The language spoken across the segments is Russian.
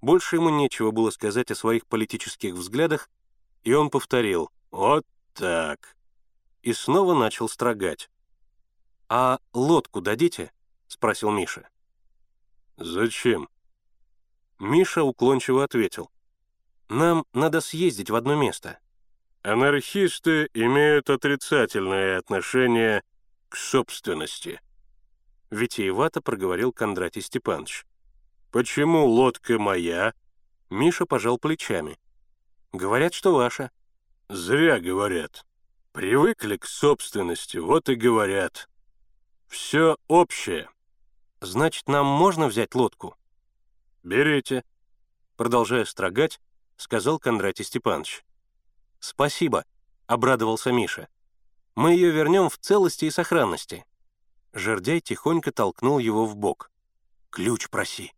Больше ему нечего было сказать о своих политических взглядах, и он повторил «Вот так». И снова начал строгать. «А лодку дадите?» — спросил Миша. «Зачем?» Миша уклончиво ответил. «Нам надо съездить в одно место». «Анархисты имеют отрицательное отношение к собственности», — витиевато проговорил Кондратий Степанович. «Почему лодка моя?» Миша пожал плечами. «Говорят, что ваша». «Зря говорят. Привыкли к собственности, вот и говорят. Все общее». «Значит, нам можно взять лодку?» «Берите», — продолжая строгать, сказал Кондратий Степанович. «Спасибо», — обрадовался Миша. «Мы ее вернем в целости и сохранности». Жердяй тихонько толкнул его в бок. «Ключ проси».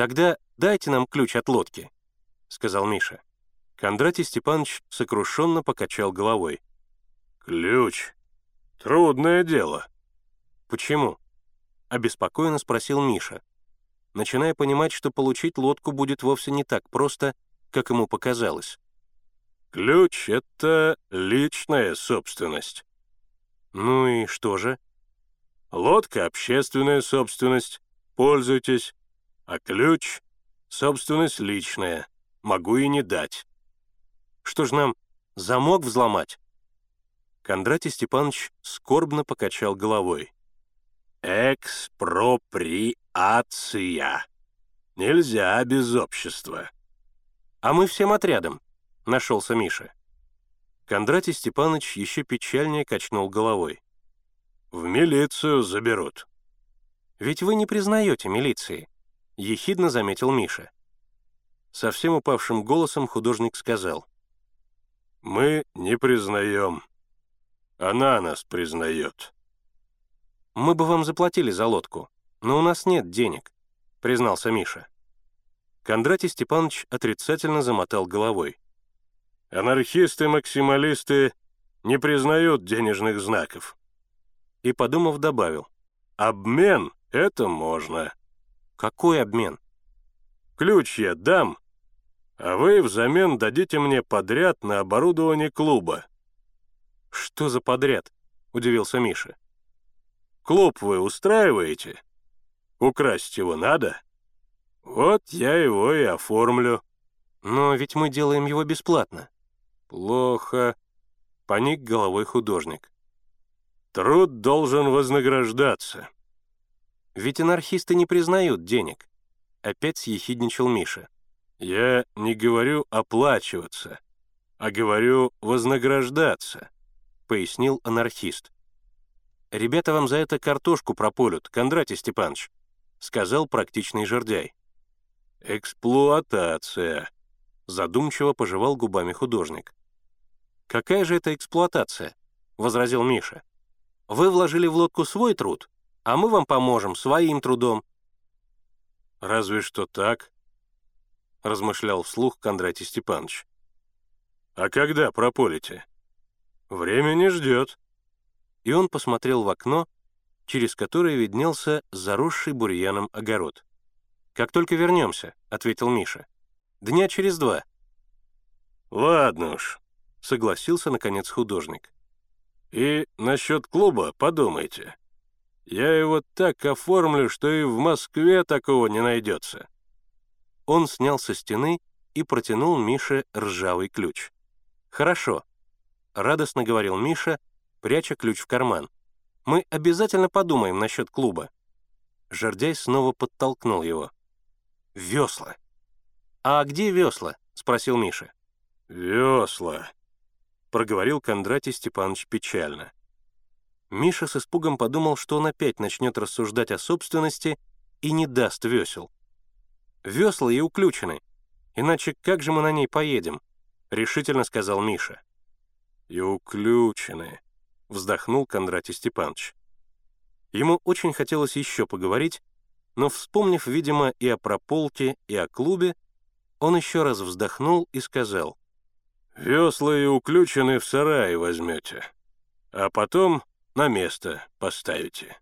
«Тогда дайте нам ключ от лодки», — сказал Миша. Кондратий Степанович сокрушенно покачал головой. «Ключ? Трудное дело». «Почему?» — обеспокоенно спросил Миша, начиная понимать, что получить лодку будет вовсе не так просто, как ему показалось. «Ключ — это личная собственность». «Ну и что же?» «Лодка — общественная собственность, пользуйтесь, а ключ — собственность личная, могу и не дать». «Что ж нам, замок взломать?» Кондратий Степанович скорбно покачал головой. «Экспроприация. Нельзя без общества». «А мы всем отрядом», — нашелся Миша. Кондратий Степанович еще печальнее качнул головой. «В милицию заберут». «Ведь вы не признаете милиции», — ехидно заметил Миша. Совсем упавшим голосом художник сказал. «Мы не признаем. Она нас признает». «Мы бы вам заплатили за лодку, но у нас нет денег», — признался Миша. Кондратий Степанович отрицательно замотал головой. «Анархисты-максималисты не признают денежных знаков». И, подумав, добавил. «Обмен — это можно». «Какой обмен?» «Ключ я дам, а вы взамен дадите мне подряд на оборудование клуба». «Что за подряд?» — удивился Миша. Клуб вы устраиваете? Украсть его надо? Вот я его и оформлю. Но ведь мы делаем его бесплатно. Плохо. Поник головой художник. Труд должен вознаграждаться. Ведь анархисты не признают денег. Опять съехидничал Миша. Я не говорю оплачиваться, а говорю вознаграждаться, пояснил анархист. «Ребята вам за это картошку прополют, Кондратий Степанович», — сказал практичный жердяй. «Эксплуатация», — задумчиво пожевал губами художник. «Какая же это эксплуатация?» — возразил Миша. «Вы вложили в лодку свой труд, а мы вам поможем своим трудом». «Разве что так», — размышлял вслух Кондратий Степанович. «А когда прополите?» «Время не ждет» и он посмотрел в окно, через которое виднелся заросший бурьяном огород. «Как только вернемся», — ответил Миша. «Дня через два». «Ладно уж», — согласился, наконец, художник. «И насчет клуба подумайте. Я его так оформлю, что и в Москве такого не найдется». Он снял со стены и протянул Мише ржавый ключ. «Хорошо», — радостно говорил Миша, пряча ключ в карман. «Мы обязательно подумаем насчет клуба». Жердяй снова подтолкнул его. «Весла». «А где весла?» — спросил Миша. «Весла», — проговорил Кондратий Степанович печально. Миша с испугом подумал, что он опять начнет рассуждать о собственности и не даст весел. «Весла и уключены, иначе как же мы на ней поедем?» — решительно сказал Миша. «И уключены», вздохнул Кондратий Степанович. Ему очень хотелось еще поговорить, но, вспомнив, видимо, и о прополке, и о клубе, он еще раз вздохнул и сказал, «Весла и уключены в сарае возьмете, а потом на место поставите».